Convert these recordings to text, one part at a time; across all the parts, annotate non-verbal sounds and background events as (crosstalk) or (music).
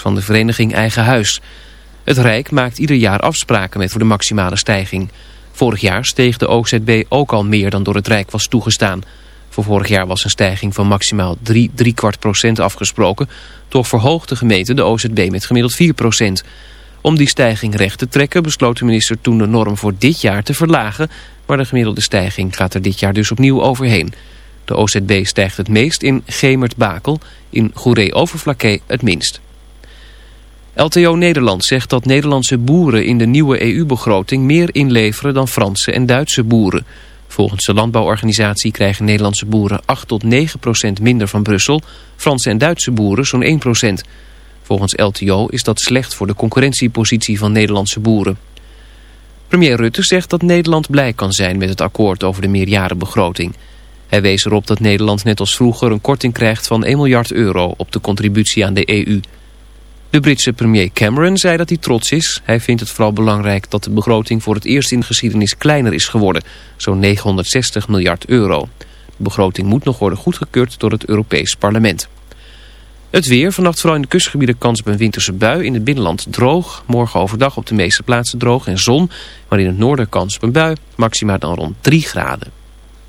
van de vereniging Eigen Huis. Het Rijk maakt ieder jaar afspraken met voor de maximale stijging. Vorig jaar steeg de OZB ook al meer dan door het Rijk was toegestaan. Voor vorig jaar was een stijging van maximaal 3, 3 kwart procent afgesproken. Toch verhoogt de gemeente de OZB met gemiddeld 4 procent. Om die stijging recht te trekken besloot de minister toen de norm voor dit jaar te verlagen. Maar de gemiddelde stijging gaat er dit jaar dus opnieuw overheen. De OZB stijgt het meest in Gemert-Bakel, in Goeree-Overflakkee het minst. LTO Nederland zegt dat Nederlandse boeren in de nieuwe EU-begroting meer inleveren dan Franse en Duitse boeren. Volgens de landbouworganisatie krijgen Nederlandse boeren 8 tot 9 procent minder van Brussel, Franse en Duitse boeren zo'n 1 procent. Volgens LTO is dat slecht voor de concurrentiepositie van Nederlandse boeren. Premier Rutte zegt dat Nederland blij kan zijn met het akkoord over de meerjarenbegroting. Hij wees erop dat Nederland net als vroeger een korting krijgt van 1 miljard euro op de contributie aan de EU. De Britse premier Cameron zei dat hij trots is. Hij vindt het vooral belangrijk dat de begroting voor het eerst in de geschiedenis kleiner is geworden. Zo'n 960 miljard euro. De begroting moet nog worden goedgekeurd door het Europees Parlement. Het weer, vannacht vooral in de kustgebieden kans op een winterse bui. In het binnenland droog, morgen overdag op de meeste plaatsen droog en zon. Maar in het noorden kans op een bui, maxima dan rond 3 graden.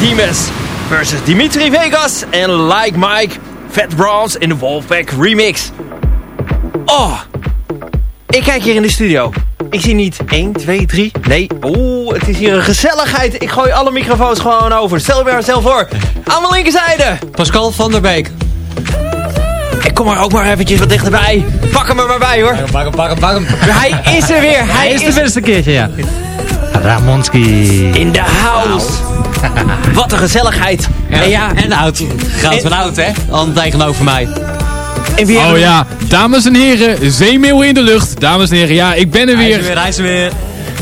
Dimes versus Dimitri Vegas en Like Mike, Fat Bronze in de Wolfpack remix. Oh, ik kijk hier in de studio. Ik zie niet 1, 2, 3. Nee, oeh, het is hier een gezelligheid. Ik gooi alle microfoons gewoon over. Stel je zelf voor. Aan mijn linkerzijde. Pascal van der Beek. Ik kom er ook maar eventjes wat dichterbij. Pak hem er maar bij hoor. Pak hem, pak hem, pak hem. Hij is er weer. Hij, is, de beste keertje, ja. Ramonski. In de house. (laughs) Wat een gezelligheid. Ja, en, ja, en oud. Goud van oud, hè? Al tegenover mij. oh ja, dames en heren, zeemeel in de lucht. Dames en heren, ja, ik ben er weer. Hij is er weer, hij is er weer.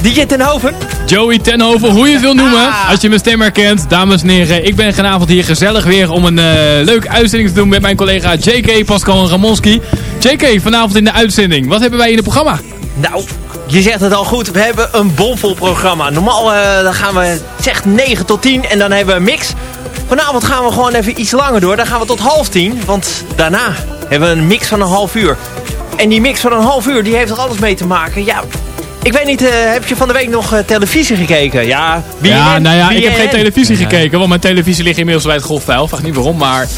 DJ Tenhoven. Joey Tenhoven, hoe je het wil noemen. Ah. Als je mijn stem herkent. Dames en heren, ik ben vanavond hier gezellig weer om een uh, leuke uitzending te doen met mijn collega JK, Pascal en Ramonski. JK, vanavond in de uitzending. Wat hebben wij in het programma? Nou, je zegt het al goed. We hebben een bomvol programma. Normaal uh, dan gaan we, zeg 9 tot 10 en dan hebben we een mix. Vanavond gaan we gewoon even iets langer door. Dan gaan we tot half 10. Want daarna hebben we een mix van een half uur. En die mix van een half uur, die heeft er alles mee te maken. Ja, ik weet niet, uh, heb je van de week nog uh, televisie gekeken? Ja, BNN, ja, nou ja, ik heb geen televisie gekeken, want mijn televisie ligt inmiddels bij het golfvuil. Vraag niet waarom, maar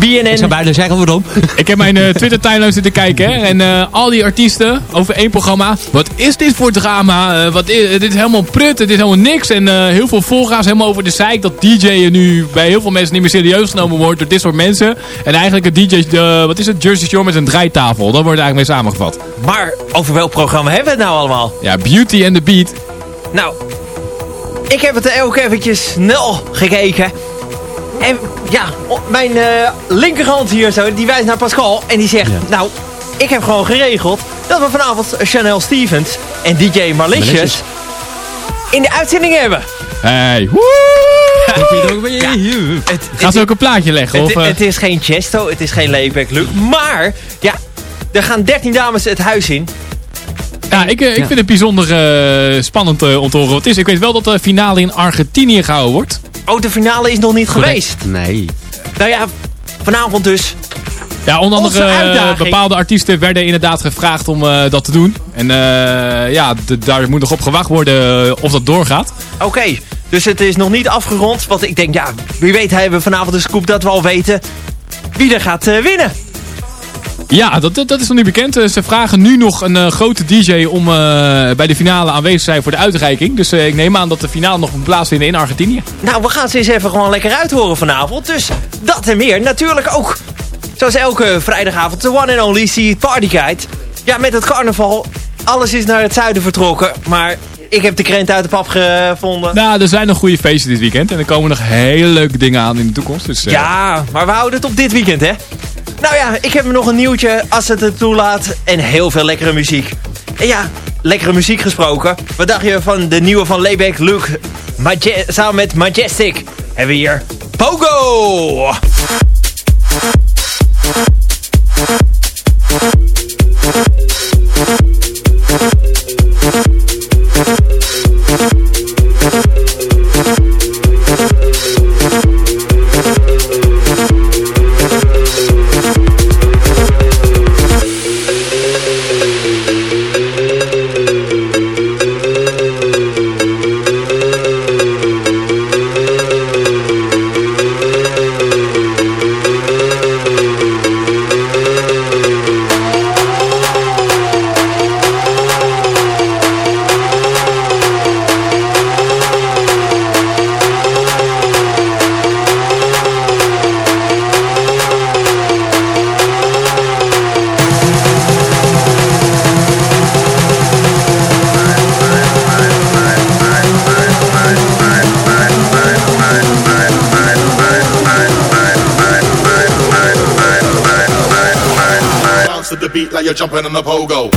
BNN. Ik zou bijna zeggen waarom. (laughs) Ik heb mijn uh, Twitter timeline zitten kijken. Hè, en uh, al die artiesten over één programma. Wat is dit voor drama? Uh, wat is, dit is helemaal prut. Dit is helemaal niks. En heel veel volgaars helemaal over de zeik. Dat DJ'en nu bij heel veel mensen niet meer serieus genomen wordt door dit soort mensen. En eigenlijk een DJ, wat is het? Jersey Shore met een draaitafel. Dat wordt eigenlijk mee samengevat. Maar over welk programma hebben we het nou allemaal? Ja, Beauty and the Beat. Nou, ik heb het ook eventjes snel gekeken. En ja, mijn uh, linkerhand hier zo, die wijst naar Pascal. En die zegt, nou, ik heb gewoon geregeld dat we vanavond Chanel Stevens en DJ Malicious in de uitzending hebben. Hey, woe! Gaan ze ook een plaatje leggen? Het, of, het is geen Chesto, het is geen layback look. Maar, ja, er gaan 13 dames het huis in. Ja, ik, eh, ik vind het bijzonder uh, spannend uh, om te horen wat het is. Ik weet wel dat de finale in Argentinië gehouden wordt. Oh, de finale is nog niet geweest? Nee. Nou ja, vanavond dus. Ja, onder andere bepaalde artiesten werden inderdaad gevraagd om uh, dat te doen. En uh, ja, daar moet nog op gewacht worden of dat doorgaat. Oké, dus het is nog niet afgerond. Want ik denk, ja, wie weet hebben we vanavond de scoop dat we al weten wie er gaat uh, winnen. Ja, dat, dat, is nog niet bekend. Eh, ze vragen nu nog een uh, grote DJ om uh, bij de finale aanwezig te zijn voor de uitreiking. Dus uh, ik neem aan dat de finale nog moet plaatsvinden in Argentinië. Nou, we gaan ze eens even gewoon lekker uithoren vanavond. Dus dat en meer. Natuurlijk ook, zoals elke vrijdagavond, de one and only See Party Guide. Ja, met het carnaval. Alles is naar het zuiden vertrokken. Maar ik heb de krent uit de pap gevonden. Nou, er zijn nog goede feestjes dit weekend. En er komen nog hele leuke dingen aan in de toekomst. Dus, Ja, maar we houden het op dit weekend, hè? Nou ja, ik heb nog een nieuwtje als het het toelaat. En heel veel lekkere muziek. En ja, lekkere muziek gesproken. Wat dacht je van de nieuwe van Layback Luke? samen met Majestic hebben we hier Pogo! You're jumping on the pogo.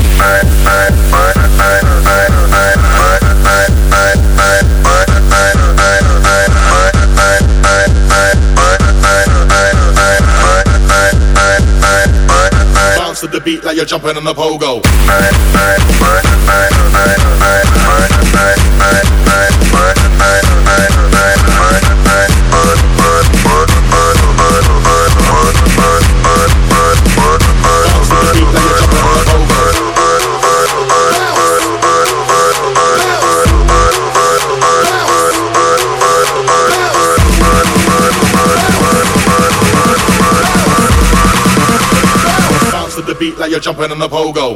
Bounce to the beat like you're jumping on the pogo. You're jumping on a pogo.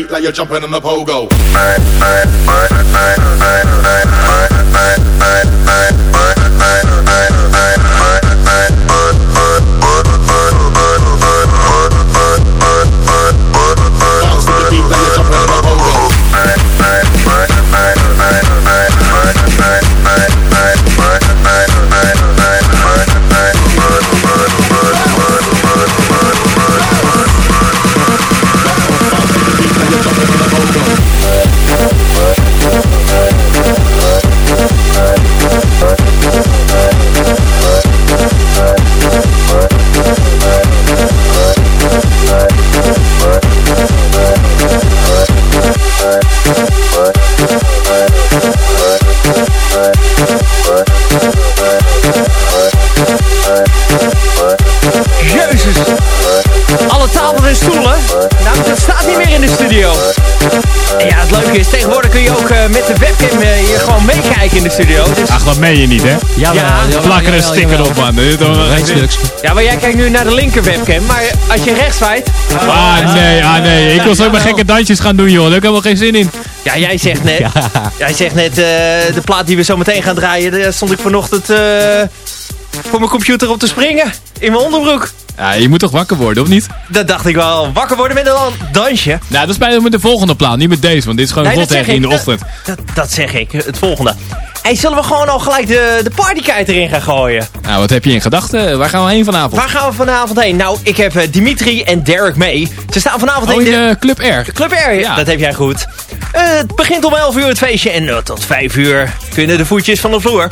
Bounce to the beat like you're jumping on a pogo. In de studio. Dus, Ach, dat meen je niet, hè? Ja, Ja, Plak er een sticker op, man. Ja, maar jij kijkt nu naar de linker webcam. Maar als je rechts waait... Ah, nee, ah, nee. Ik wil zo maar gekke dansjes gaan doen, joh. Daar heb ik helemaal geen zin in. Ja, jij zegt net... (laughs) Jij zegt net, eh, de plaat die we zo meteen gaan draaien... daar stond ik vanochtend eh, voor mijn computer op te springen. In mijn onderbroek. Ja, je moet toch wakker worden, of niet? Dat dacht ik wel. Wakker worden met een dansje. Nou, dat is bij met de volgende plan, niet met deze. Want dit is gewoon Nee, zeg in de ochtend. Dat, dat zeg ik. Het volgende. Hey, zullen we gewoon al gelijk de, de partykite erin gaan gooien? Nou, wat heb je in gedachten? Waar gaan we heen vanavond? Waar gaan we vanavond heen? Nou, ik heb eh, Dimitri en Derek mee. Ze staan vanavond Oh, in de... de Club R. Club Air, Ja. dat heb jij goed. Eh, het begint om 11 uur het feestje en eh, tot 5 uur kunnen de voetjes van de vloer.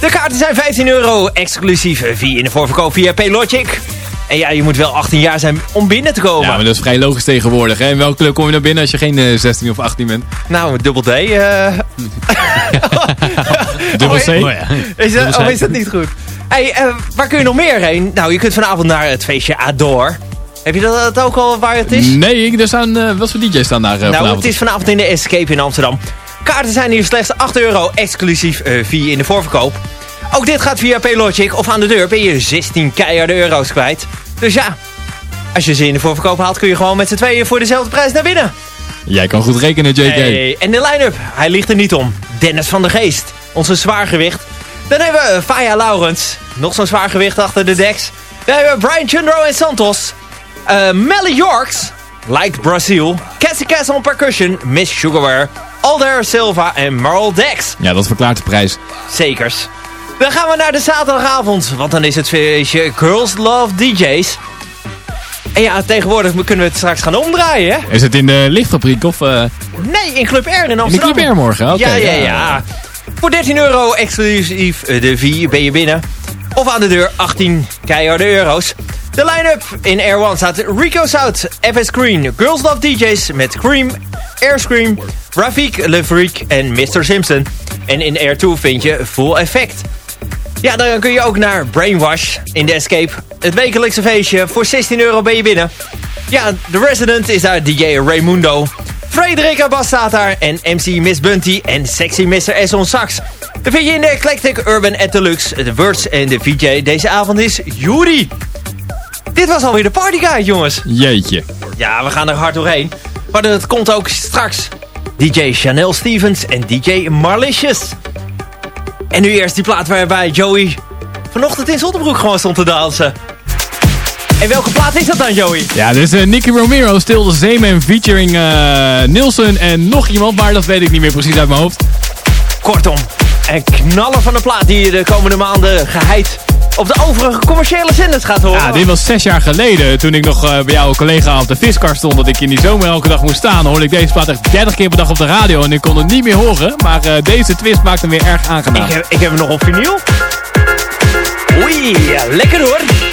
De kaarten zijn 15 euro, exclusief eh, via in de voorverkoop via Paylogic. En ja, je moet wel 18 jaar zijn om binnen te komen. Ja, maar dat is vrij logisch tegenwoordig. Hè? In welke club kom je naar binnen als je geen eh, 16 of 18 bent? Nou, dubbel D. eh. (laughs) Dubbel C? Oh ja. Is dat, oh, is dat niet goed? Hey, eh, waar kun je nog meer heen? Nou, je kunt vanavond naar het feestje Ador. Heb je dat, dat ook al waar het is? Nee, ik- er staan, eh, wat voor DJ's staan daar eh, nou, vanavond? het is vanavond in de Escape in Amsterdam. Kaarten zijn hier slechts 8 euro, exclusief eh via in de voorverkoop. Ook dit gaat via Paylogic of aan de deur ben je 16 keiharde euro's kwijt. Dus ja, als je ze in de voorverkoop haalt kun je gewoon met z'n tweeën voor dezelfde prijs naar binnen. Jij kan goed rekenen, JK. Hey, en de line-up, hij ligt er niet om. Dennis van der Geest, onze zwaargewicht. Dan hebben we Faya Laurens, nog zo'n zwaargewicht achter de deks. Dan hebben we Brian Chundro en Santos. Eh Melly Yorks, Like Brazil. Cassie Cass on percussion, Miss Sugarware. Alder Silva en Merle Dex. Ja, dat verklaart de prijs. Zekers. Dan gaan we naar de zaterdagavond, want dan is het feestje Girls Love DJ's. En ja, tegenwoordig kunnen we het straks gaan omdraaien, hè? Is het in de lichtfabriek of eh, Nee, in Club R in in Amsterdam. Club R morgen? Oké, ja, ja, ja. Voor 13 euro exclusief eh, de V ben je binnen. Of aan de deur 18 keiharde euro's. De line-up in Air One staat Rico South, FS Green, Girls Love DJ's met Cream, Airscream, Rafik, Le Freak en Mr. Simpson. En in Air 2 vind je Full Effect. Ja, dan kun je ook naar Brainwash in de Escape. Het wekelijkse feestje. Voor 16 euro ben je binnen. Ja, de resident is daar DJ Raymundo. Frederica Bas staat daar. En MC Miss Bunty en Sexy Mr. S on sax. Dan vind je in de Eclectic Urban at Deluxe. De words en de VJ deze avond is Yuri. Dit was alweer de partyguide, jongens. Jeetje. Ja, we gaan er hard doorheen. Maar dat komt ook straks. DJ Chanel Stevens en DJ Marlicious. En nu eerst die plaat waarbij Joey vanochtend in Zonnebroek gewoon stond te dansen. En welke plaat is dat dan, Joey? Ja, is uh, Nicky Romero, Still the Zeeman featuring uh, Nielsen en nog iemand, maar dat weet ik niet meer precies uit mijn hoofd. Kortom, een knaller van een plaat die je de komende maanden geheid op de overige commerciële zenders gaat horen. Ja, dit was zes jaar geleden. Toen ik nog uh, bij jouw collega op de viskar stond. Dat ik in die zomer elke dag moest staan. Hoorde ik deze plaat echt 30 keer per dag op de radio. En ik kon het niet meer horen. Maar uh, deze twist maakt hem weer erg aangenaam. Ik heb, ik heb hem nog op vinyl. Oei, ja, lekker hoor.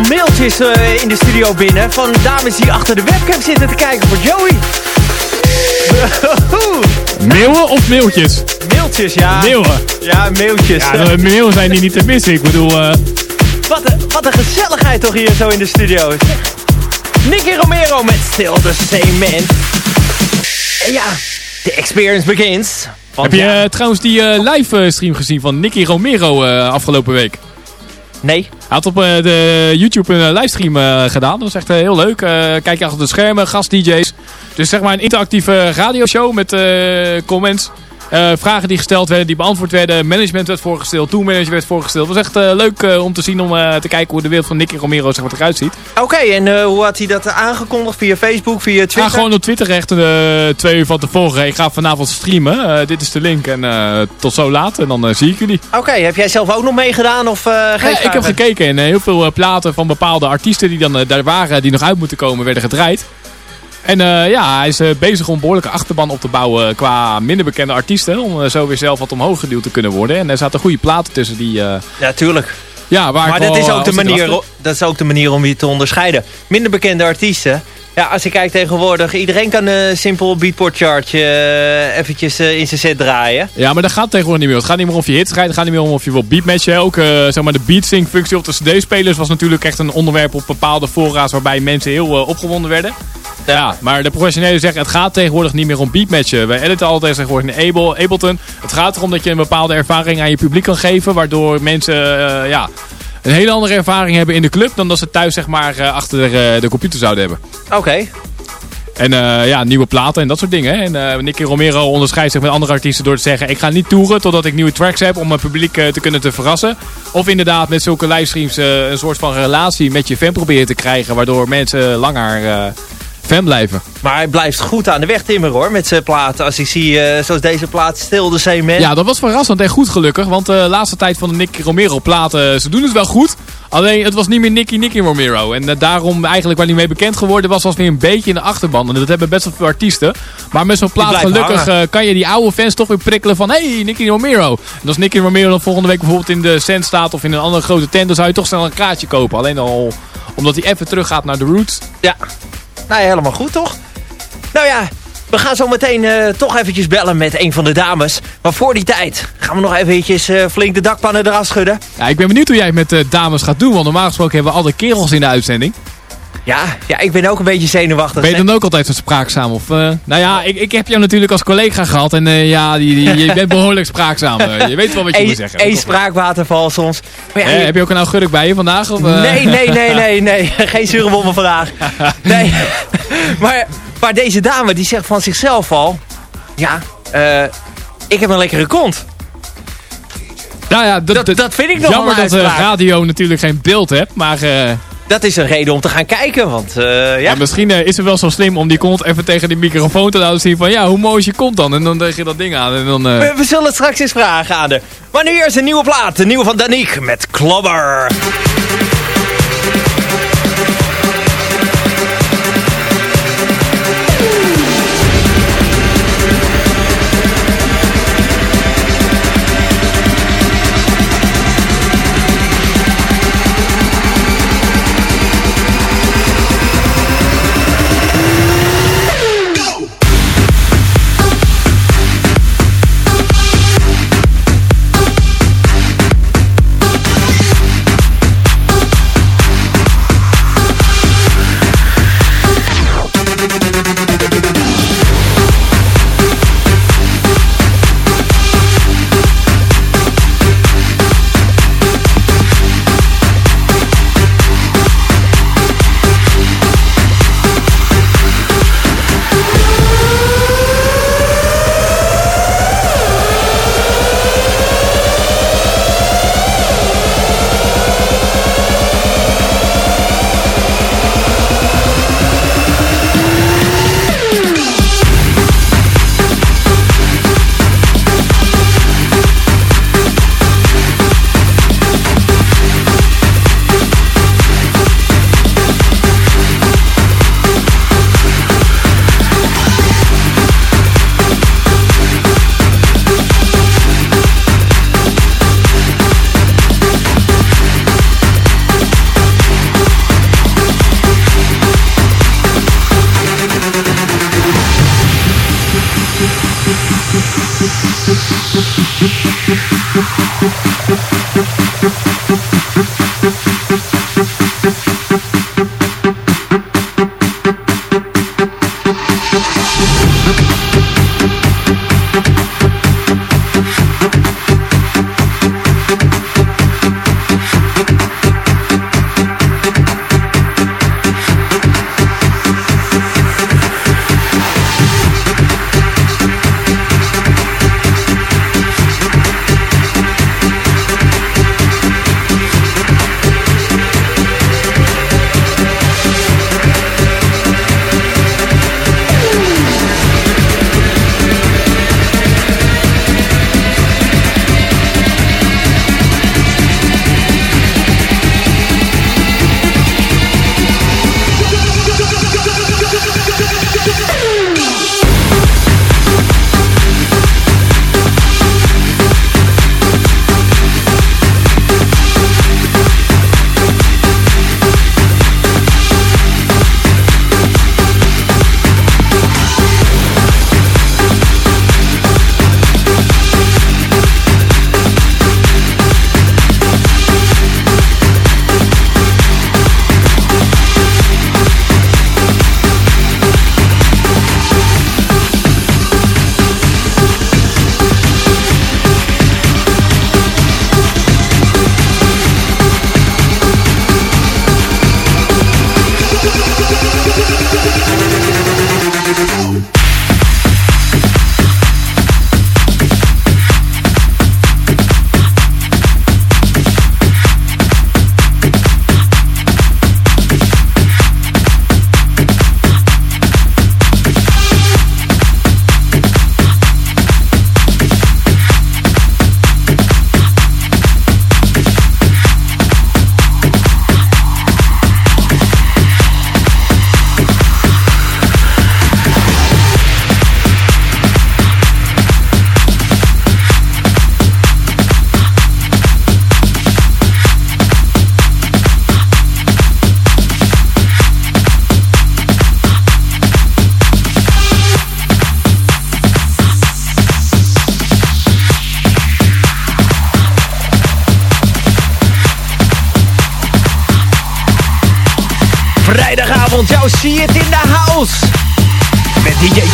Mailtjes in de studio binnen van dames die achter de webcam zitten te kijken voor Joey. (laughs) Meeuwen of mailtjes? Mailtjes, ja. Meeuwen. Ja, mailtjes. Ja, de meeuwen zijn die niet te missen. Ik bedoel... Uh... Wat, een, wat een gezelligheid toch hier zo in de studio. Nicky Romero met Still the Same Man. En ja, de experience begins. Heb je uh, trouwens die uh, live stream gezien van Nicky Romero afgelopen week? Nee. Hij had op de YouTube een livestream gedaan. Dat was echt heel leuk. kijk je achter de schermen, gast-dj's. Dus zeg maar een interactieve radioshow met comments. Uh, vragen die gesteld werden, die beantwoord werden. Management werd voorgesteld, toolmanager werd voorgesteld. Het was echt uh, leuk uh, om te zien, om te kijken hoe de wereld van Nicky Romero zeg maar, eruit ziet. Oké, en hoe had hij dat aangekondigd? Via Facebook, via Twitter? Ja, gewoon op Twitter echt twee uur van tevoren. Ik ga vanavond streamen. dit is de link en tot zo laat. En dan zie ik jullie. Oké, heb jij zelf ook nog meegedaan? Of, geen ik heb gekeken en heel veel platen van bepaalde artiesten die dan daar waren, die nog uit moeten komen, werden gedraaid. En uh, ja, hij is uh, bezig om een behoorlijke achterban op te bouwen qua minder bekende artiesten. Om uh, zo weer zelf wat omhoog geduwd te kunnen worden. En er zaten goede platen tussen die... ja, tuurlijk. Ja, waar maar dat is, ook de manier, dat is ook de manier om je te onderscheiden. Minder bekende artiesten. Ja, als je kijkt tegenwoordig, iedereen kan een simpel beatport chartje eventjes in zijn set draaien. Ja, maar dat gaat tegenwoordig niet meer. Het gaat niet meer of je hits rijdt, het gaat niet meer om of je wil beatmatchen. Ook zeg maar de beatsync functie op de cd-spelers was natuurlijk echt een onderwerp op bepaalde voorraad waarbij mensen heel opgewonden werden. Ja, maar de professionelen zeggen het gaat tegenwoordig niet meer om beatmatchen. Wij editen altijd tegenwoordig in Able, Ableton. Het gaat erom dat je een bepaalde ervaring aan je publiek kan geven. Waardoor mensen uh, ja, een hele andere ervaring hebben in de club dan dat ze thuis zeg maar, uh, achter de, de, computer zouden hebben. Oké. En uh, ja, nieuwe platen en dat soort dingen. En uh, Nicky Romero onderscheidt zich met andere artiesten door te zeggen... ik ga niet toeren totdat ik nieuwe tracks heb om mijn publiek uh, te kunnen te verrassen. Of inderdaad met zulke livestreams een soort van relatie met je fan proberen te krijgen... waardoor mensen langer blijven. Maar hij blijft goed aan de weg timmeren hoor, met zijn platen. Als ik zie, uh, zoals deze plaat, Stil de Same Man. Ja, dat was verrassend en goed gelukkig. Want de uh, laatste tijd van de Nicky Romero platen, ze doen het wel goed. Alleen, het was niet meer Nicky Nicky Romero. En uh, daarom eigenlijk waar hij mee bekend geworden was, was weer een beetje in de achterban. En dat hebben best wel veel artiesten. Maar met zo'n plaat gelukkig kan je die oude fans toch weer prikkelen van... Hey, Nicky Romero. En als Nicky Romero dan volgende week bijvoorbeeld in de Cent staat of in een andere grote tent... dan zou je toch snel een kaartje kopen. Alleen al omdat hij even terug gaat naar de roots. Ja. Nou helemaal goed toch? Nou ja, we gaan zo meteen uh, toch eventjes bellen met een van de dames. Maar voor die tijd gaan we nog eventjes uh, flink de dakpannen eraf schudden. Ja, ik ben benieuwd hoe jij het met de dames gaat doen. Want normaal gesproken hebben we al de kerels in de uitzending. Ja, ja, ik ben ook een beetje zenuwachtig. Ben je dan ook altijd zo spraakzaam? Of, uh, nou ja, ik, ik heb jou natuurlijk als collega gehad. En uh, ja, die, die, je bent behoorlijk spraakzaam. Uh, je weet wel wat je e moet zeggen. Eén spraakwaterval soms. Maar ja, je... Heb je ook een augurk bij je vandaag? Of, Nee, nee, nee, (laughs) nee, nee. (laughs) Geen zure bommen vandaag. (laughs) Nee. maar, maar deze dame die zegt van zichzelf al... Ja, ik heb een lekkere kont. Nou ja, dat, dat vind ik nog Jammer dat de radio natuurlijk geen beeld hebt, maar dat is een reden om te gaan kijken. Want, uh, ja. ja. misschien uh, is het wel zo slim om die kont even tegen die microfoon te laten zien. Van ja, hoe mooi is je kont dan? En dan leg je dat ding aan. En dan, uh... we, we, zullen het straks eens vragen aan de. Maar nu eerst een nieuwe plaat. De nieuwe van Danique met Klobber.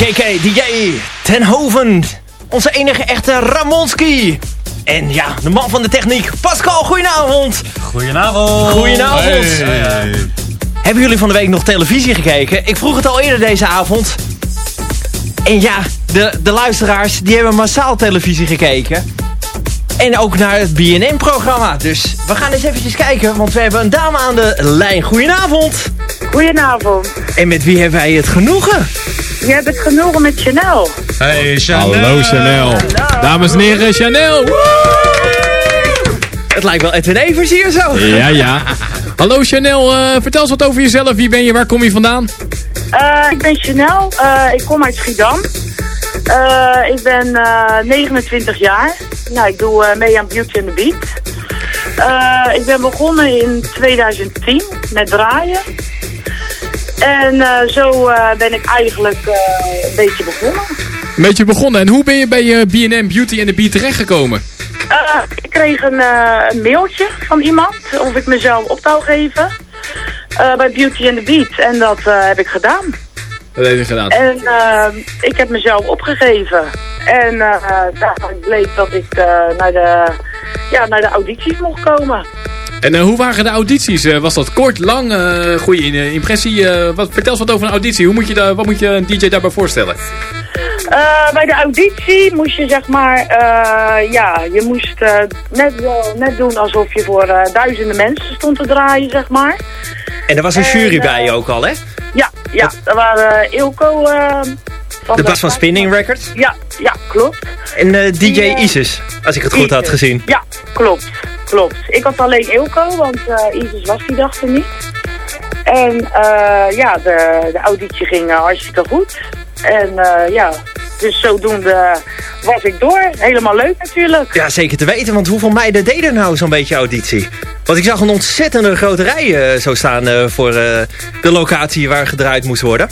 DJ JK, DJ Tenhoven. Onze enige echte Ramonski. En ja, de man van de techniek, Pascal, goedenavond. Goedenavond. Goedenavond. Hebben jullie van de week nog televisie gekeken? Ik vroeg het al eerder deze avond. En ja, de, de luisteraars die hebben massaal televisie gekeken. En ook naar het BNN-programma. Dus we gaan eens eventjes kijken, want we hebben een dame aan de lijn. Goedenavond. Goedenavond. En met wie hebben wij het genoegen? Je hebt het genoegen met Chanel. Hey, Chanel. Hallo Chanel. Dames en heren, Chanel. Het lijkt wel Edwin Evers hier zo. Ja, ja. Hallo Chanel, eh, vertel eens wat over jezelf. Wie ben je, waar kom je vandaan? Eh, ik ben Chanel. Eh, ik kom uit Schiedam. Eh, ik ben eh, 29 jaar. Nou, ik doe eh, mee aan Beauty and the Beat. Eh, ik ben begonnen in 2010 met draaien. En eh, zo eh, ben ik eigenlijk eh, een beetje begonnen. Een beetje begonnen. En hoe ben je bij B&M Beauty and the Beat terechtgekomen? Ik kreeg een, een mailtje van iemand of ik mezelf op zou geven bij Beauty and the Beat. En dat heb ik gedaan. Dat heb je gedaan. En ik heb mezelf opgegeven. En daaruit bleek dat ik naar, de, ja, naar de audities mocht komen. En eh, hoe waren de audities? Eh, was dat kort, lang, eh goede in- impressie? Eh, wat, vertel eens wat over een auditie. Hoe moet je daar, wat moet je een DJ daarbij voorstellen? Eh, bij de auditie moest je zeg maar, eh, ja, je moest eh, net, wel- net doen alsof je voor eh, duizenden mensen stond te draaien, zeg maar. En er was een En, jury bij je ook al, hè? Ja, ja, er waren Ilko eh, De Bas van Spinning Records. Ja, ja, klopt. En eh, DJ Die, eh, Isis, als ik het goed had gezien. Ja, klopt. Klopt. Ik had alleen Ilko, want eh Isis was die dag er niet. En ja, de, de auditie ging hartstikke goed. En ja, dus zodoende was ik door. Helemaal leuk natuurlijk. Ja, zeker te weten, want hoeveel meiden deden nou zo'n beetje auditie? Want ik zag een ontzettende grote rij zo staan voor de locatie waar gedraaid moest worden.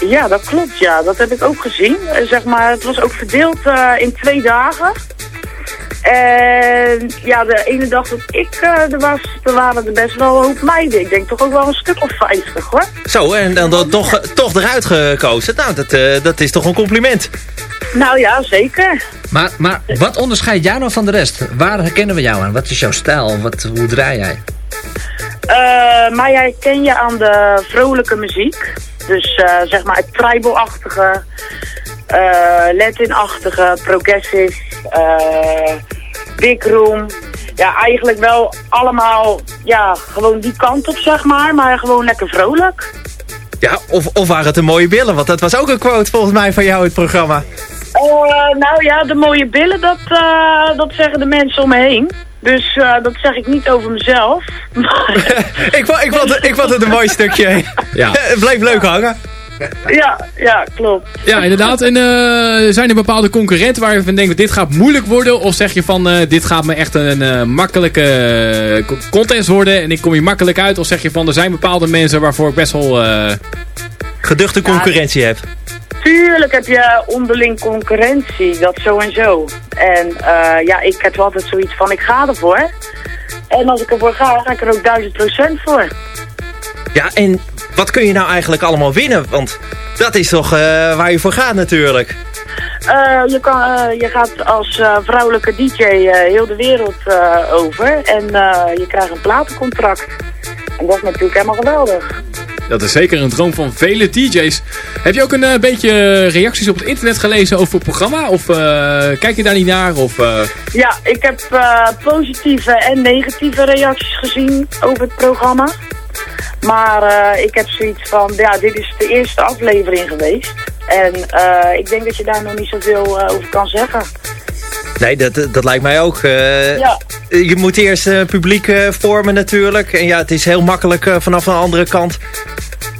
Ja, dat klopt. Ja, dat heb ik ook gezien. Eh, zeg maar, het was ook verdeeld eh, in twee dagen. En ja, de ene dag dat ik eh, er was, er waren er best wel een hoop meiden. Ik denk toch ook wel een stuk of vijftig hoor. Zo, en dan, toch, toch eruit gekozen. Nou, dat, eh, dat is toch een compliment. Nou ja, zeker. Maar, maar wat onderscheidt jou nou van de rest? Waar herkennen we jou aan? Wat is jouw stijl? Wat, hoe draai jij? Eh, maar jij ken je aan de vrolijke muziek. Dus eh, zeg maar het tribal-achtige, eh, Latin-achtige, progressive, eh, big room. Ja, eigenlijk wel allemaal, ja, gewoon die kant op zeg maar, maar gewoon lekker vrolijk. Ja, of, of waren het een mooie billen? Want dat was ook een quote volgens mij van jou, het programma. Nou ja, de mooie billen, dat, dat zeggen de mensen om me heen. Dus eh, dat zeg ik niet over mezelf. (laughs) (laughs) ik, vond, ik, vond, ik vond het een mooi stukje. (laughs) Ja. Het bleef leuk hangen. ja, ja, klopt. Ja, inderdaad. En eh, zijn er bepaalde concurrenten waar je van denkt, dit gaat moeilijk worden? Of zeg je van, eh, dit gaat me echt een eh, makkelijke co- contest worden en ik kom hier makkelijk uit? Of zeg je van, er zijn bepaalde mensen waarvoor ik best wel... eh, Geduchte concurrentie heb. Tuurlijk heb je onderling concurrentie, dat zo en zo. En eh, ja, ik heb altijd zoiets van, ik ga ervoor. En als ik ervoor ga, ga ik er ook duizend procent voor. Ja, en wat kun je nou eigenlijk allemaal winnen? Want dat is toch eh, waar je voor gaat natuurlijk. Eh, je, kan, je gaat als vrouwelijke DJ heel de wereld over. En je krijgt een platencontract. En dat is natuurlijk helemaal geweldig. Dat is zeker een droom van vele DJ's. Heb je ook een eh, beetje reacties op het internet gelezen over het programma? Of eh, kijk je daar niet naar? Of, eh, Ja, ik heb positieve en negatieve reacties gezien over het programma. Maar ik heb zoiets van, ja, dit is de eerste aflevering geweest. En ik denk dat je daar nog niet zoveel over kan zeggen. Nee, dat, dat lijkt mij ook. eh, Ja, Je moet eerst eh, publiek eh, vormen natuurlijk. En ja, het is heel makkelijk vanaf een andere kant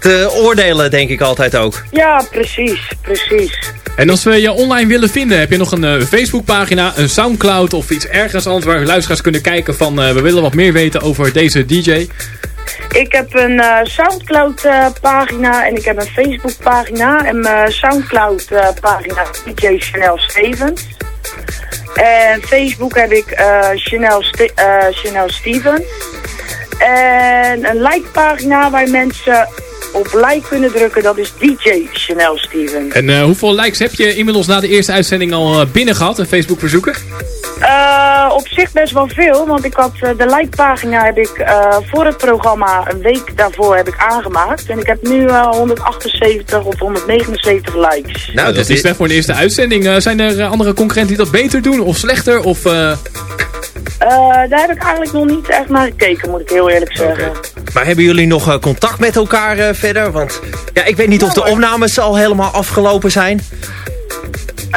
te oordelen, denk ik altijd ook. ja precies, precies. En als we je online willen vinden, heb je nog een Facebookpagina, een Soundcloud of iets ergens anders waar luisteraars kunnen kijken van eh, we willen wat meer weten over deze DJ. Ik heb een eh, Soundcloud pagina en ik heb een Facebook pagina. En mijn Soundcloud eh, pagina is DJ Chanel Stevens. En Facebook heb ik eh Chanel, eh, Chanel Stevens. En een like pagina waar mensen op like kunnen drukken, dat is DJ Chanel Steven. En eh, hoeveel likes heb je inmiddels na de eerste uitzending al binnen gehad? Een Facebook Eh, op zich best wel veel, want ik had eh, de like-pagina heb ik eh, voor het programma een week daarvoor heb ik aangemaakt. En ik heb nu eh, 178 of 179 likes. Nou, dat is slecht voor een eerste uitzending. Eh, zijn er andere concurrenten die dat beter doen of slechter? Of, eh, Eh, daar heb ik eigenlijk nog niet echt naar gekeken, moet ik heel eerlijk zeggen. Maar hebben jullie nog eh, contact met elkaar eh, verder? Want ja, ik weet niet of de opnames al helemaal afgelopen zijn.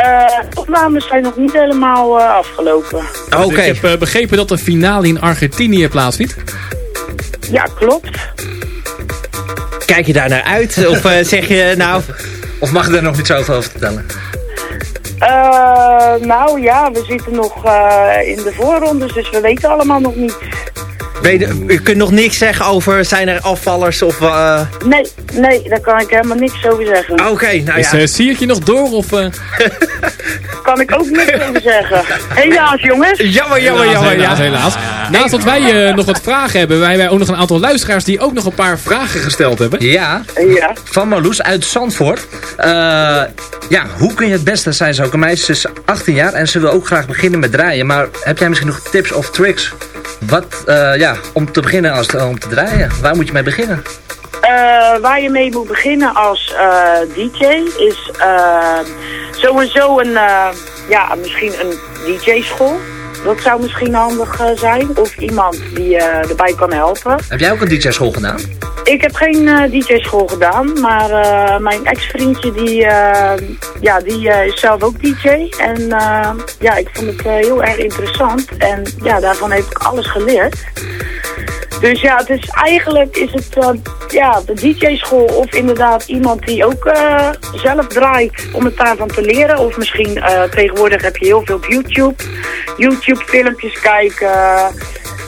Eh, de opnames zijn nog niet helemaal eh, afgelopen. Oké. Ik heb eh, begrepen dat de finale in Argentinië plaatsvindt. Ja, klopt. Kijk je daar naar uit? Of zeg je nou... (laughs) Of mag je er nog niet zoveel over vertellen? Eh, nou ja, we zitten nog eh, in de voorrondes, dus we weten allemaal nog niet. Weet je, je kunt nog niks zeggen over zijn er afvallers of... eh, Nee, nee, daar kan ik helemaal niks over zeggen. Oké, nou Is ja. eh, Siertje nog door? Of, eh? (laughs) Kan ik ook niks over zeggen. Helaas jongens. Jammer, jammer, Helaas, jammer. helaas, Ja. helaas. Naast dat wij nog wat vragen hebben, wij hebben ook nog een aantal luisteraars die ook nog een paar vragen gesteld hebben. Ja, Ja. van Marloes uit Zandvoort. Eh, ja, hoe kun je het beste zijn? Ze ook een meisje is 18 jaar en ze wil ook graag beginnen met draaien. Maar heb jij misschien nog tips of tricks? Wat, eh, ja, om te beginnen als, om te draaien? Waar moet je mee beginnen? Eh, waar je mee moet beginnen als eh, DJ is eh, sowieso een, eh, ja, misschien een DJ-school. Dat zou misschien handig eh, zijn. Of iemand die eh, erbij kan helpen. Heb jij ook een DJ-school gedaan? Ik heb geen eh, DJ-school gedaan, maar mijn ex-vriendje die, ja, die is zelf ook DJ. En ja, ik vond het heel erg interessant en ja, daarvan heb ik alles geleerd. Dus ja, het is eigenlijk is het eh, ja, de DJ-school of inderdaad iemand die ook eh, zelf draait om het daarvan te leren. Of misschien eh, tegenwoordig heb je heel veel op YouTube, YouTube-filmpjes kijken.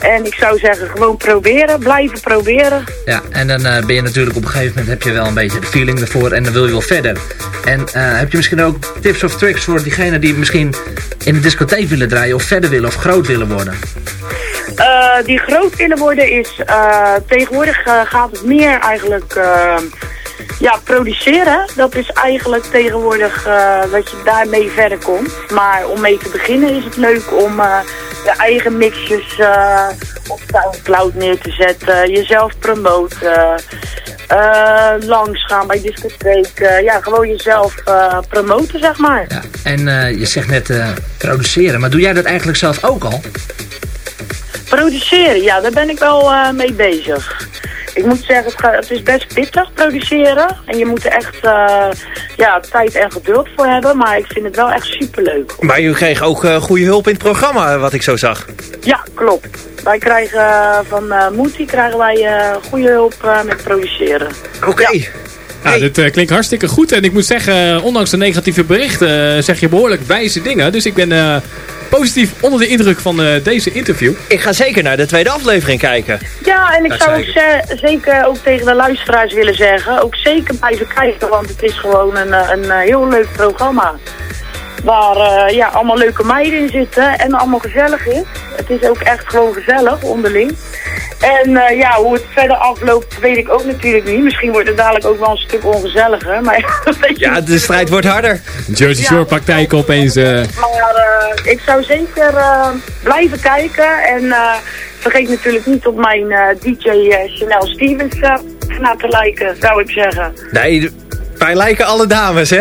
En ik zou zeggen, gewoon proberen, blijven proberen. Ja, en dan ben je natuurlijk op een gegeven moment heb je wel een beetje de feeling ervoor en dan wil je wel verder. En heb je misschien ook tips of tricks voor diegenen die misschien in de discotheek willen draaien of verder willen of groot willen worden? Eh, die groot willen worden is, eh, tegenwoordig eh, gaat het meer eigenlijk, eh, ja, produceren. Dat is eigenlijk tegenwoordig dat je daarmee verder komt. Maar om mee te beginnen is het leuk om je eigen mixjes op Soundcloud neer te zetten, jezelf promoten. langs gaan bij discotheken. ja, gewoon jezelf promoten, zeg maar. Ja, en je zegt net produceren, maar doe jij dat eigenlijk zelf ook al? Produceren, ja, daar ben ik wel eh, mee bezig. Ik moet zeggen, het, is best pittig produceren. En je moet er echt eh, ja, tijd en geduld voor hebben. Maar ik vind het wel echt superleuk. Maar u kreeg ook eh, goede hulp in het programma, wat ik zo zag. Ja, klopt. Wij krijgen van Moetie krijgen wij goede hulp met produceren. Oké. Ja. Ja, dit eh, klinkt hartstikke goed. En ik moet zeggen, eh, ondanks de negatieve berichten eh, zeg je behoorlijk wijze dingen. Dus ik ben eh, positief onder de indruk van eh, deze interview. Ik ga zeker naar de tweede aflevering kijken. Ja, en ik zou ook ze- zeker ook tegen de luisteraars willen zeggen, ook zeker blijven kijken, want het is gewoon een, een, heel leuk programma. Waar eh, ja, allemaal leuke meiden in zitten en allemaal gezellig is. Het is ook echt gewoon gezellig onderling. En eh, ja, hoe het verder afloopt weet ik ook natuurlijk niet. Misschien wordt het dadelijk ook wel een stuk ongezelliger. Maar, (laughs) Ja, de strijd wordt harder. Jersey Ja. Shore praktijk opeens. eh, Maar eh, ik zou zeker eh, blijven kijken. En eh, vergeet natuurlijk niet op mijn eh, DJ Chanel Stevens na te liken, zou ik zeggen. Nee, wij lijken alle dames, hè?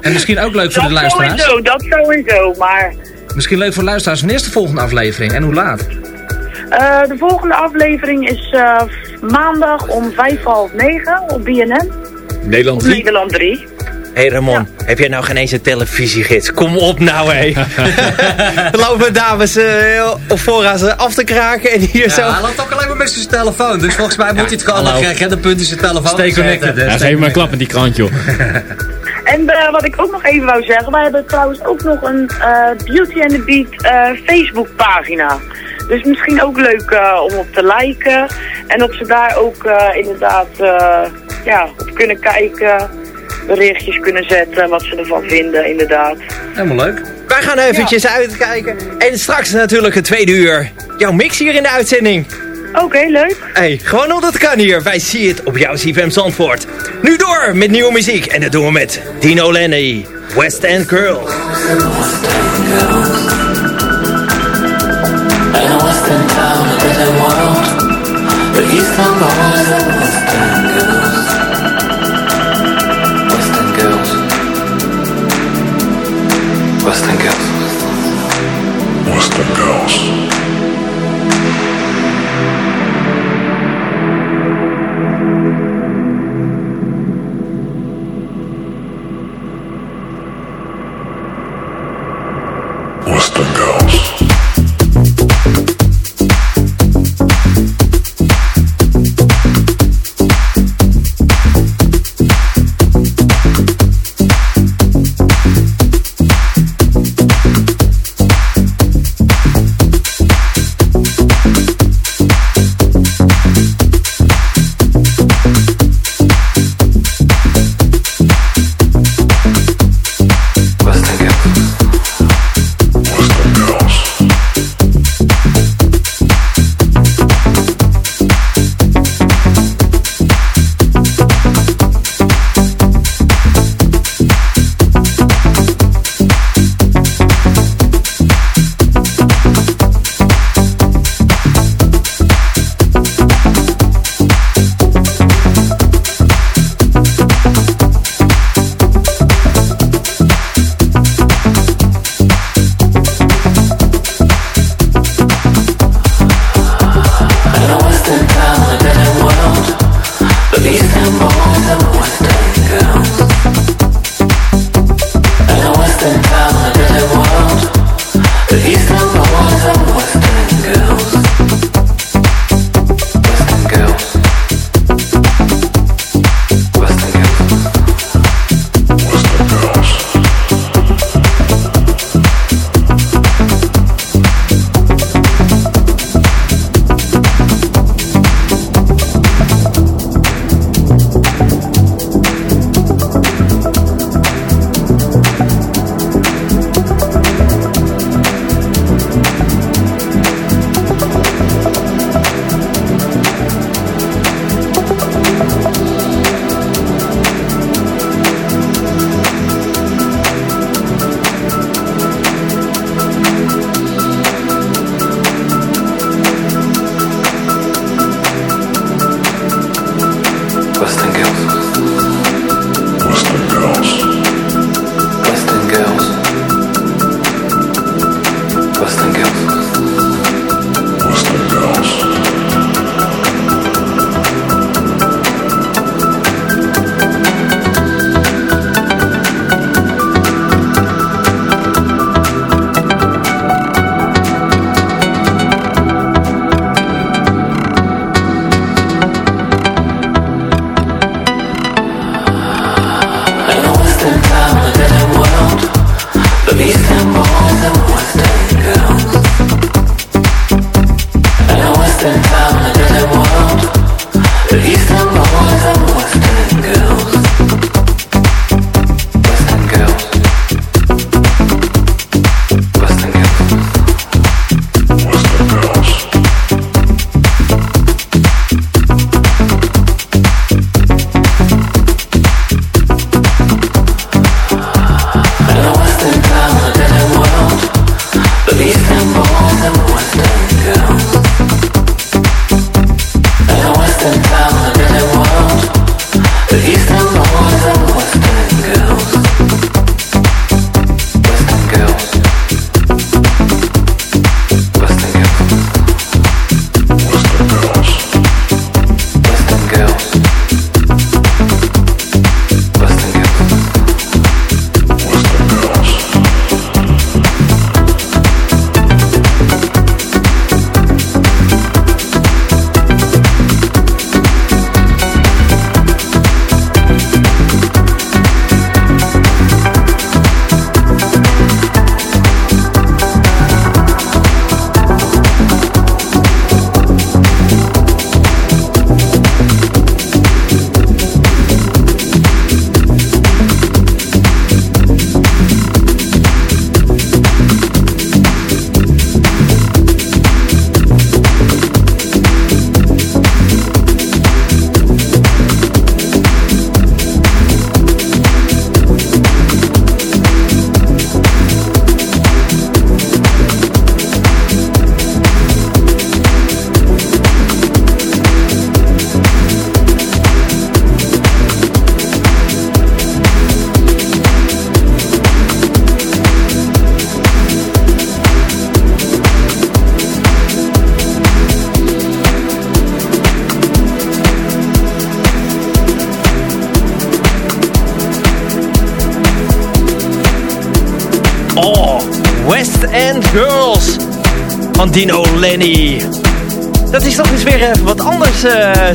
En misschien ook leuk voor de dat luisteraars. sowieso, dat sowieso. Maar Misschien leuk voor de luisteraars. Wanneer is de volgende aflevering en hoe laat? eh, de volgende aflevering is eh, maandag om vijf half negen op BNN. Nederland Op 3. Nederland 3. Hé hey Ramon, heb jij nou geen eens een televisiegids? Kom op nou, hé. Dan (laughs) lopen dames eh, op voorraad eh, af te kraken en hier zo... hij loopt ook alleen maar met zijn telefoon. Dus volgens mij moet hij het gewoon krijgen. De punt is zijn telefoon. Stay connected. Ja, geef me een klap met die krant, joh. (laughs) En eh, wat ik ook nog even wou zeggen, wij hebben trouwens ook nog een eh, Beauty and the Beat eh, Facebook pagina. Dus misschien ook leuk eh, om op te liken. En dat ze daar ook eh, inderdaad eh, ja, op kunnen kijken. Berichtjes kunnen zetten, wat ze ervan vinden inderdaad. Helemaal leuk. Wij gaan eventjes uitkijken. En straks natuurlijk het tweede uur. Jouw mix hier in de uitzending. Oké, leuk. Hey, gewoon omdat het kan hier. Wij zien het op jouw CFM Zandvoort. Nu door met nieuwe muziek. En dat doen we met Dino Lenny, West End Girls. And a western town, a better world. The eastern boys and western Western girls. Western girls.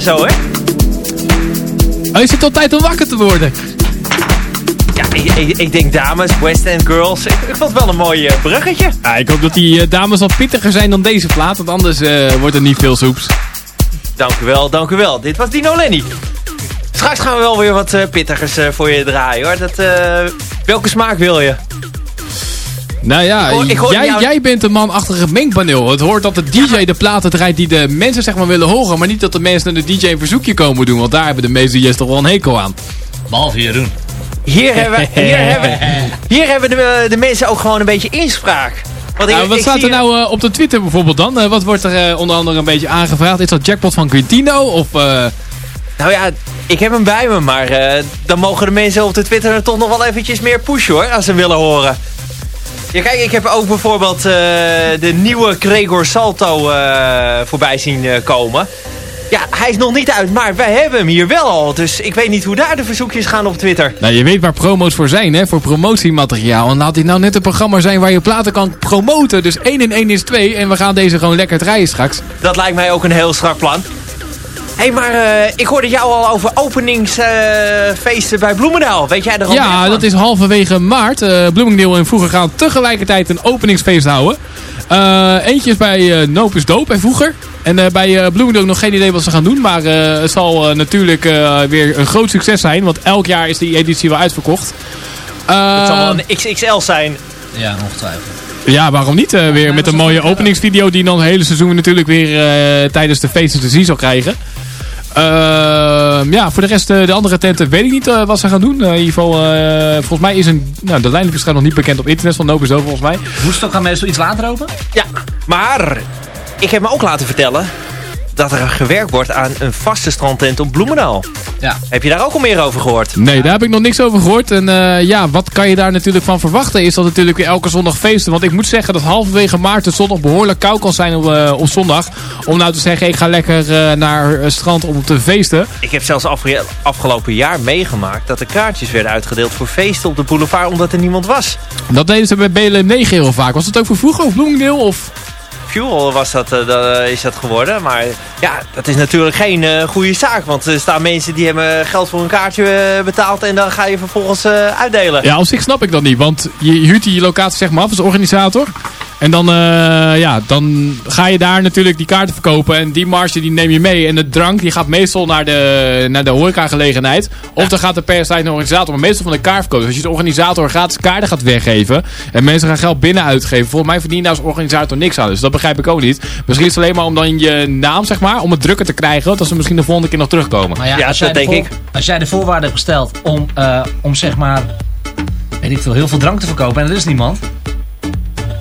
Zo, hè? Oh, je zit altijd om wakker te worden. Ja, ik, ik, ik, denk dames, West End Girls. Ik, ik vond het wel een mooi uh, bruggetje. Ja, ik hoop dat die uh, dames wat pittiger zijn dan deze plaat. Want anders wordt er niet veel soeps. Dank u wel, dank u wel. Dit was Dino Lenny. Straks gaan we wel weer wat pittigers voor je draaien, hoor. Dat, welke smaak wil je? Nou ja, ik hoor, jij, jij, bent de man achter het mengpaneel. Het hoort dat de DJ de platen draait die de mensen zeg maar willen horen. Maar niet dat de mensen naar de DJ een verzoekje komen doen. Want daar hebben de meeste DJ's toch wel een hekel aan. Behalve Jeroen. Hier hebben, (laughs) hier hebben, hier hebben de, de mensen ook gewoon een beetje inspraak. Want ik, wat staat er nou uh, op de Twitter bijvoorbeeld dan? Uh, wat wordt er uh, onder andere een beetje aangevraagd? Is dat jackpot van Quintino? Of, Nou ja, ik heb hem bij me, maar dan mogen de mensen op de Twitter toch nog wel eventjes meer pushen hoor, als ze willen horen. Ja, kijk, ik heb ook bijvoorbeeld uh, de nieuwe Gregor Salto uh, voorbij zien uh, komen. Ja, hij is nog niet uit, maar wij hebben hem hier wel al. Dus ik weet niet hoe daar de verzoekjes gaan op Twitter. Nou, je weet waar promo's voor zijn, hè? Voor promotiemateriaal. En laat dit nou net een programma zijn waar je platen kan promoten. Dus 1 in 1 is 2 en we gaan deze gewoon lekker draaien straks. Dat lijkt mij ook een heel strak plan. Hé, hey, maar uh, ik hoorde jou al over openingsfeesten uh, bij Bloemendaal. Weet jij er al Ja, dat is halverwege maart. Uh, Bloemendaal en Vroeger gaan tegelijkertijd een openingsfeest houden. eentje is bij Nopus Doop en Vroeger. En bij Bloemendaal nog geen idee wat ze gaan doen. Maar het zal natuurlijk weer een groot succes zijn. Want elk jaar is die editie wel uitverkocht. het zal wel een XXL zijn. Ja, ongetwijfeld. Ja, waarom niet? Uh, weer met een mooie openingsvideo die dan het hele seizoen natuurlijk weer uh, tijdens de feesten te zien zal krijgen. Uh, ja, voor de rest, de andere tenten weet ik niet wat ze gaan doen. in ieder geval, volgens mij is een, nou, de lijn is nog niet bekend op internet van Nobis volgens mij. Woensdag gaan mensen iets later open? Ja, maar ik heb me ook laten vertellen dat er gewerkt wordt aan een vaste strandtent op Bloemendaal. Ja. Heb je daar ook al meer over gehoord? Nee, daar heb ik nog niks over gehoord. En uh, ja, wat kan je daar natuurlijk van verwachten? Is dat natuurlijk weer elke zondag feesten. Want ik moet zeggen dat halverwege maart het zondag behoorlijk koud kan zijn op, uh, op zondag. Om nou te zeggen, ik ga lekker uh, naar het strand om te feesten. Ik heb zelfs afgelopen jaar meegemaakt dat er kaartjes werden uitgedeeld voor feesten op de boulevard omdat er niemand was. Dat deden ze bij BLM 9 heel vaak. Was dat ook voor vroeger of Bloemingdale of... Was dat, uh, is dat geworden. Maar ja, dat is natuurlijk geen uh, goede zaak. Want er staan mensen die hebben geld voor een kaartje betaald en dan ga je vervolgens uitdelen. Ja, op zich snap ik dat niet. Want je huurt die locatie zeg maar af als organisator. En dan, uh, ja, dan ga je daar natuurlijk die kaarten verkopen. En die marge die neem je mee. En de drank die gaat meestal naar de, naar de horecagelegenheid. Of ja. dan gaat de per se de organisator. Maar meestal van de kaartverkoop. Dus als je de organisator gratis kaarten gaat weggeven. En mensen gaan geld binnen uitgeven. Volgens mij verdien je daar als organisator niks aan. Dus dat begrijp ik ook niet. Misschien is het alleen maar om dan je naam, zeg maar. Om het drukker te krijgen. Dat ze misschien de volgende keer nog terugkomen. Maar ja, ja dat denk ik. Als jij de voorwaarden hebt gesteld om, uh, om zeg maar... Weet ik veel, heel veel drank te verkopen. En er is niemand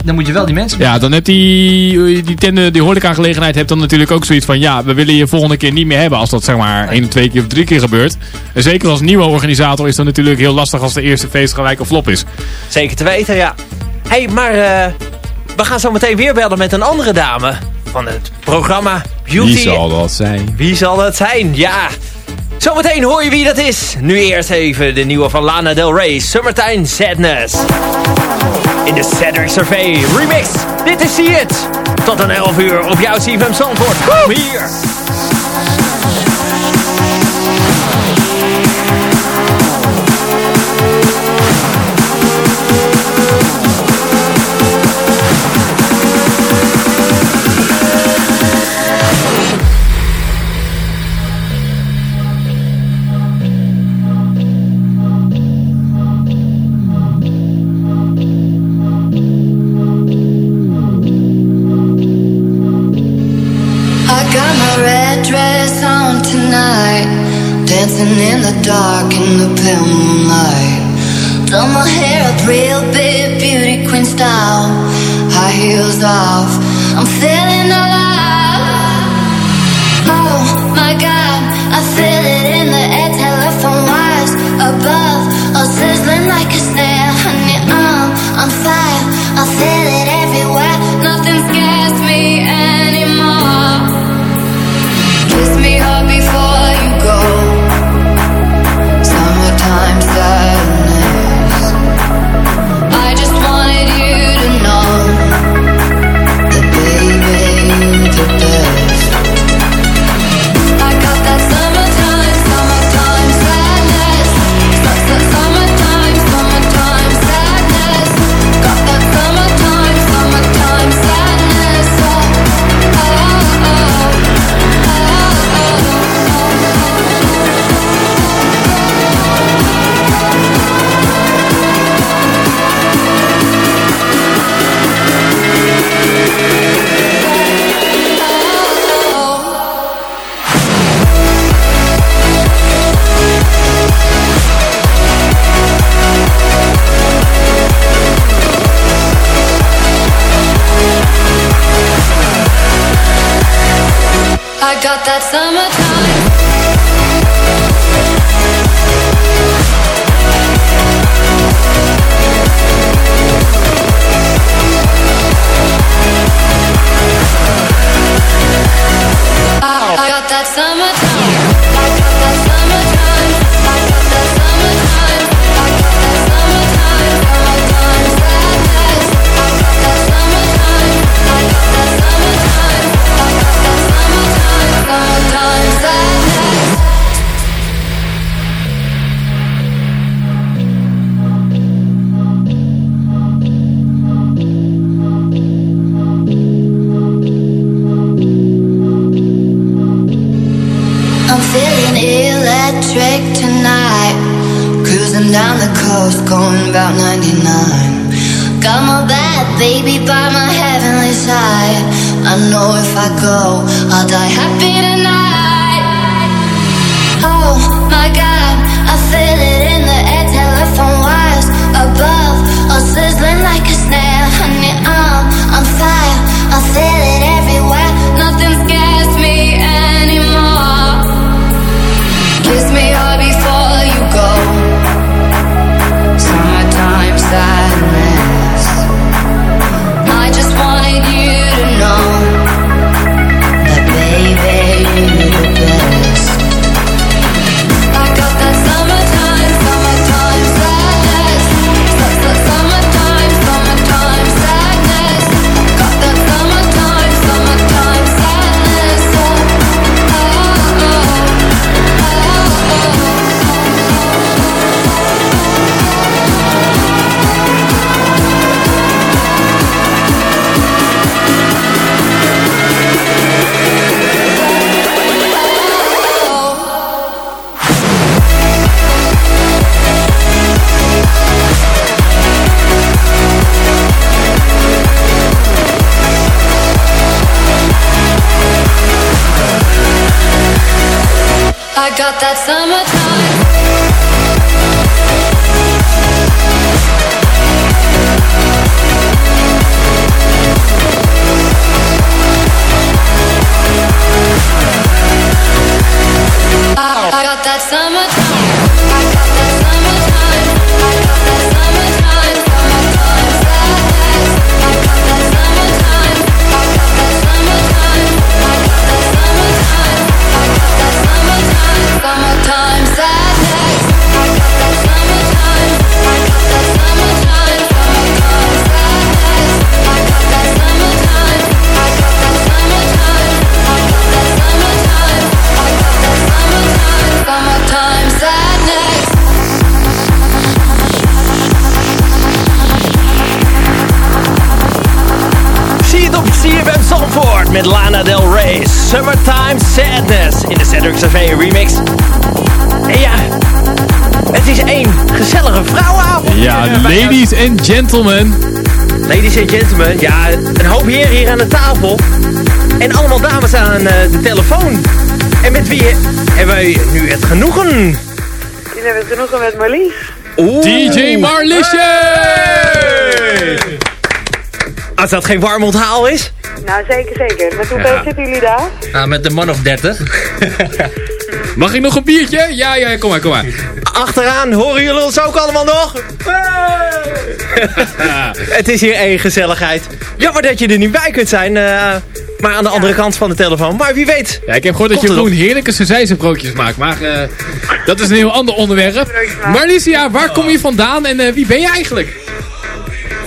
dan moet je wel die mensen... Ja, dan heb die, die, tende, die horecagelegenheid hebt dan natuurlijk ook zoiets van... ja, we willen je volgende keer niet meer hebben als dat zeg maar één, twee keer of drie keer gebeurt. En zeker als nieuwe organisator is dat natuurlijk heel lastig als de eerste feest gelijk een flop is. Zeker te weten, ja. Hé, hey, maar uh, we gaan zo meteen weer bellen met een andere dame van het programma Beauty. Wie zal dat zijn? Wie zal dat zijn? Ja... Zometeen hoor je wie dat is. Nu eerst even de nieuwe van Lana Del Rey, Summertime Sadness. In de Saturday Survey remix. Dit is See. Tot een 11 uur op jouw CFM Zandvoort. Kom hier. The moonlight. Done my hair up real big, beauty queen style. High heels off, I'm feeling alive. Oh my god, I feel it in the air, telephone wires above, all sizzling like a snare. Honey, I'm on fire, I feel it I'm feeling electric tonight. Cruising down the coast, going about 99. Got my bad baby by my heavenly side. I know if I go, I'll die happy tonight. Oh my god, I feel it in the air, telephone wires above, all sizzling like a snare. Honey, I'm on fire, I feel it everywhere. Wanted you to know that, baby, you're the best. Got that gentlemen. Ladies and gentlemen, ja, een hoop heren hier aan de tafel. En allemaal dames aan eh, de telefoon. En met wie hebben wij nu het genoegen? Jullie hebben het genoegen met Marlies. Oeh. DJ Marlisje! Als dat geen warm onthaal is. Nou, zeker, zeker. Met hoeveel Ja. zitten jullie daar? Nou, met de man of 30. (laughs) Mag ik nog een biertje? Ja, ja, kom maar, kom maar. Achteraan horen jullie ons ook allemaal nog? Het is hier één gezelligheid. Jammer dat je er niet bij kunt zijn. eh, maar aan de andere kant van de telefoon. Maar wie weet. Ja, ik heb gehoord dat je gewoon heerlijke broodjes maakt. Maar eh, dat is een heel ander onderwerp. Marlicia, waar kom je vandaan en eh, wie ben je eigenlijk?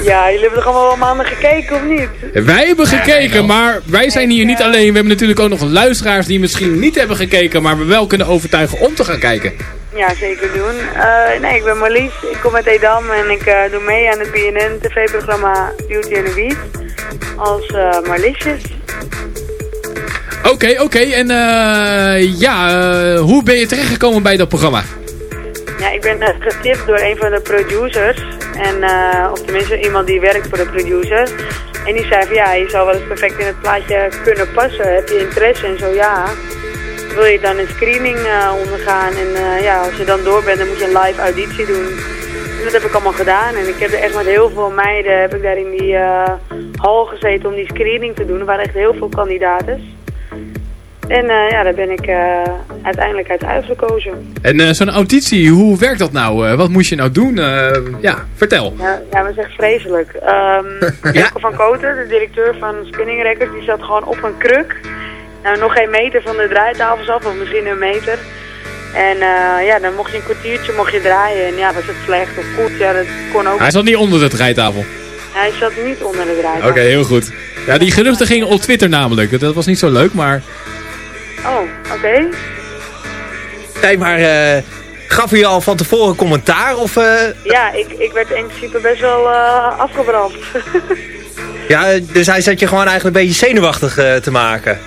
Ja, jullie hebben toch allemaal wel maanden gekeken, of niet? Wij hebben gekeken, maar wij zijn hier niet alleen. We hebben natuurlijk ook nog luisteraars die misschien niet hebben gekeken, maar we wel kunnen overtuigen om te gaan kijken. Ja, zeker doen. Eh, nee, ik ben Marlies. Ik kom uit Edam en ik eh, doe mee aan het BNN TV-programma Beauty and the Beat. Als eh Marliesjes. Oké, oké. En ja, hoe ben je terechtgekomen bij dat programma? Ja, ik ben getipt door een van de producers. En, of tenminste iemand die werkt voor de producer. En die zei van ja, je zou wel eens perfect in het plaatje kunnen passen. Heb je interesse? En zo ja. Wil je dan een screening eh, ondergaan? En eh, ja, als je dan door bent, dan moet je een live auditie doen. En dat heb ik allemaal gedaan. En ik heb er echt met heel veel meiden, heb ik daar in die eh, hal gezeten om die screening te doen. Er waren echt heel veel kandidaten. En ja, daar ben ik uiteindelijk uit uitgekozen. En zo'n auditie, hoe werkt dat nou? Wat moest je nou doen? Ja, vertel. Ja, ja dat is echt vreselijk. (laughs) Elke van Koten, de directeur van Spinning Records, die zat gewoon op een kruk. Nou, nog geen meter van de draaitafels af, of misschien een meter. En eh, ja, dan mocht je een kwartiertje mocht je draaien. En ja, was het slecht of goed, ja, dat kon ook. Hij zat niet onder de draaitafel. Hij zat niet onder de draaitafel. Oké, heel goed. Ja, die geruchten gingen op Twitter namelijk. Dat was niet zo leuk, maar... Oh, oké. Nee, maar eh, gaf u al van tevoren commentaar? Of, eh, Ja, ik, ik werd in principe best wel afgebrand. (laughs) ja, dus hij zat je gewoon eigenlijk een beetje zenuwachtig te maken.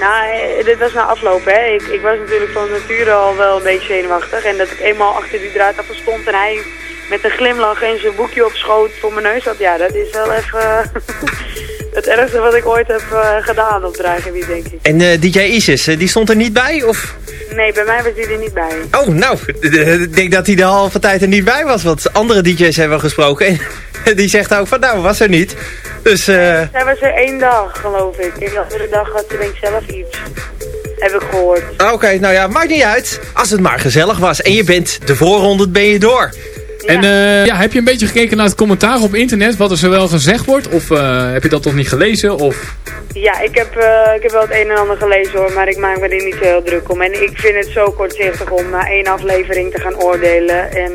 Nou, eh, dit was na afloop, hè. Ik, ik was natuurlijk van nature al wel een beetje zenuwachtig. En dat ik eenmaal achter die draaitafel stond en hij met een glimlach en zijn boekje op schoot voor mijn neus had. Ja, dat is wel even (laughs) het ergste wat ik ooit heb eh, gedaan op draaigebied, denk ik. En eh, DJ Isis, eh, die stond er niet bij? Of? Nee, bij mij was die er niet bij. Oh, nou, ik denk dat hij de halve tijd er niet bij was. Want andere DJ's hebben gesproken. En (laughs) die zegt ook van, nou, was er niet. Dus, Zij was er één dag, geloof ik. En de andere dag had ze denk ik zelf iets. Heb ik gehoord. oké, nou ja, maakt niet uit. Als het maar gezellig was. En je bent de voorronde, ben je door. En eh, ja, heb je een beetje gekeken naar het commentaar op internet, wat er zowel gezegd wordt? Of eh, heb je dat toch niet gelezen? Of... Ja, ik heb, eh, ik heb wel het een en ander gelezen hoor, maar ik maak me er niet zo heel druk om. En ik vind het zo kortzichtig om na één aflevering te gaan oordelen. En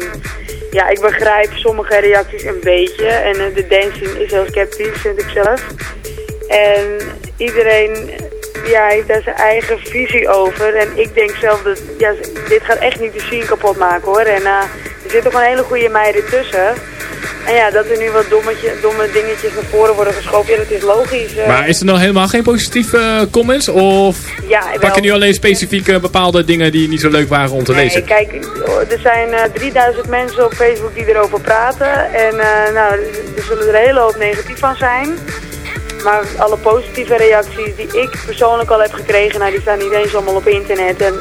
ja, ik begrijp sommige reacties een beetje. En de dancing is heel sceptisch, vind ik zelf. En iedereen ja, heeft daar zijn eigen visie over. En ik denk zelf dat ja, dit gaat echt niet de scene kapot maken hoor. En er zit toch een hele goede meiden tussen. En ja, dat er nu wat dommetje, domme dingetjes naar voren worden geschoven, ja, dat is logisch. eh. Maar is er nou helemaal geen positieve eh, comments? Of Ja, pak je nu alleen specifiek eh, bepaalde dingen die niet zo leuk waren om te Nee, lezen? kijk, er zijn eh, 3000 mensen op Facebook die erover praten. En nou, er zullen er een hele hoop negatief van zijn. Maar alle positieve reacties die ik persoonlijk al heb gekregen, nou, die staan niet eens allemaal op internet. En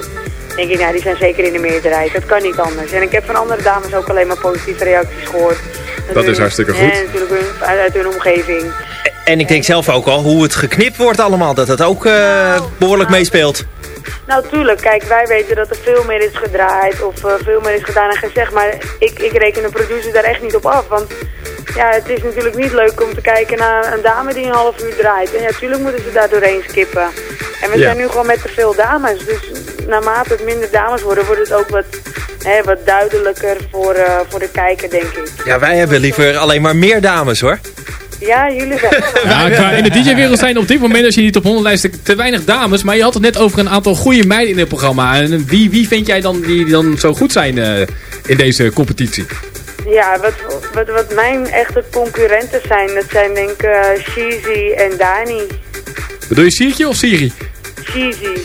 denk ik, nou, die zijn zeker in de meerderheid. Dat kan niet anders. En ik heb van andere dames ook alleen maar positieve reacties gehoord. Dat is hartstikke goed. En natuurlijk hun, uit, uit hun omgeving. En ik denk zelf ook al hoe het geknipt wordt allemaal. Dat het ook eh, behoorlijk meespeelt. Nou, tuurlijk. Kijk, wij weten dat er veel meer is gedraaid of eh, veel meer is gedaan en gezegd. Maar ik, ik reken de producer daar echt niet op af. Want ja, het is natuurlijk niet leuk om te kijken naar een dame die een half uur draait. En ja, tuurlijk moeten ze daar doorheen skippen. En we Ja. zijn nu gewoon met te veel dames. Dus naarmate het minder dames worden, wordt het ook wat, hè, wat duidelijker voor, eh, voor de kijker, denk ik. Ja, wij hebben liever alleen maar meer dames hoor. Ja, jullie wel. (laughs) Ja, qua- in de DJ-wereld zijn op dit moment, als je niet op 100 lijst, te weinig dames. Maar je had het net over een aantal goede meiden in het programma. En wie, wie vind jij dan die dan zo goed zijn eh, in deze competitie? Ja, wat, wat, wat mijn echte concurrenten zijn, dat zijn denk ik eh Cheesy en Dani. Bedoel je Siertje of Siri? Cheesy.